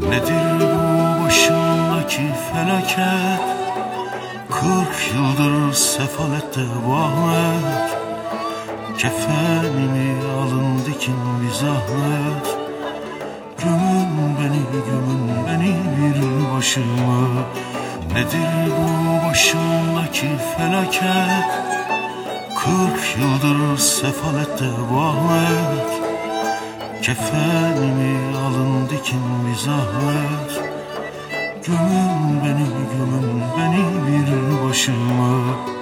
Nedir bu başımdaki felaket? Kırk yıldır sefalette bu Kefenimi alın dikin bir zahmet. Gömün beni gömün beni bir başıma. Nedir bu başımdaki felaket? Kırk yıldır sefalette bu Kefenimi alın dikin bir zahmet Gömün beni gömün beni bir başıma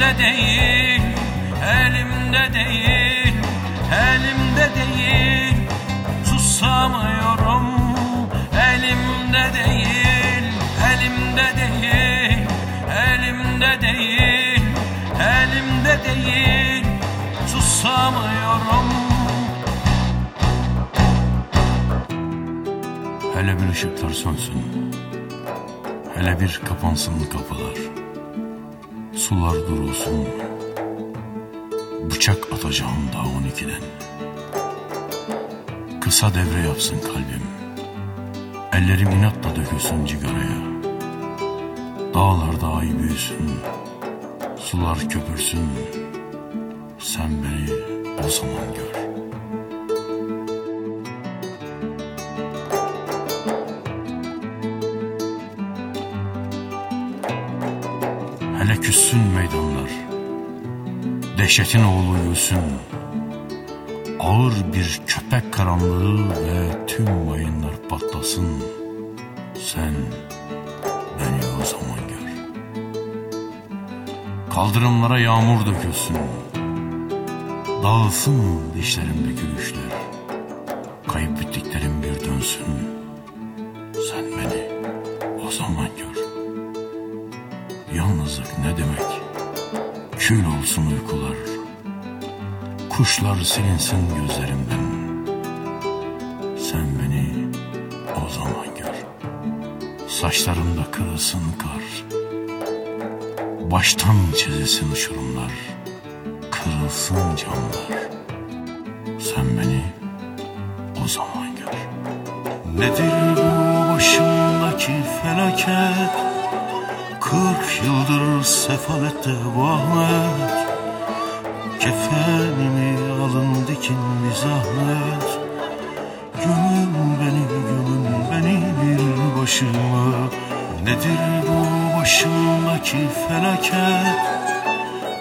Elimde değil, elimde değil, elimde değil. Susamıyorum Elimde değil, elimde değil, elimde değil, elimde değil. Susamıyorum. Hele bir ışıklar sönsün. Hele bir kapansın kapılar Sular durulsun Bıçak atacağım daha on ikiden Kısa devre yapsın kalbim. Ellerim inatla dökülsün cigaraya. Dağlarda ay büyüsün. Sular köpürsün. Sen beni o zaman gör Hele küssün meydanlar. Dehşetin oğlu yürüsün Ağır bir köpek karanlığı ve tüm mayınlar patlasın. Sen beni o zaman gör. Kaldırımlara yağmur dökülsün. Dağılsın dişlerimdeki gülüşler. Kayıp bittiklerim bir dönsün. Sen beni o zaman gör Yalnızlık ne demek? Kül olsun uykular. Kuşlar silinsin gözlerimden. Sen beni o zaman gör. Saçlarımda kırılsın kar. Baştan çizilsin uçurumlar. Kırılsın camlar. Sen beni o zaman gör. Nedir bu başımdaki felaket? Kırk yıldır sefalette bu Ahmet Kefenimi alın dikin bir zahmet Gömün beni gömün beni bir başıma. Nedir bu başımdaki felaket?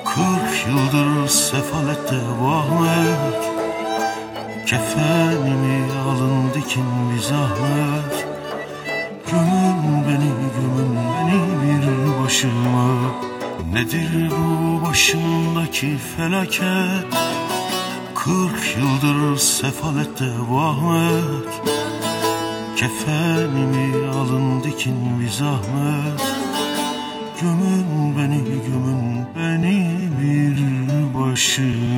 Kırk yıldır sefalette bu Ahmet Kefenimi alın dikin bir zahmet Gömün beni gömün beni bir başıma. Nedir bu başımdaki felaket? Kırk yıldır sefalette bu Ahmet Kefenimi alın dikin bir zahmet. Gömün beni gömün beni bir başıma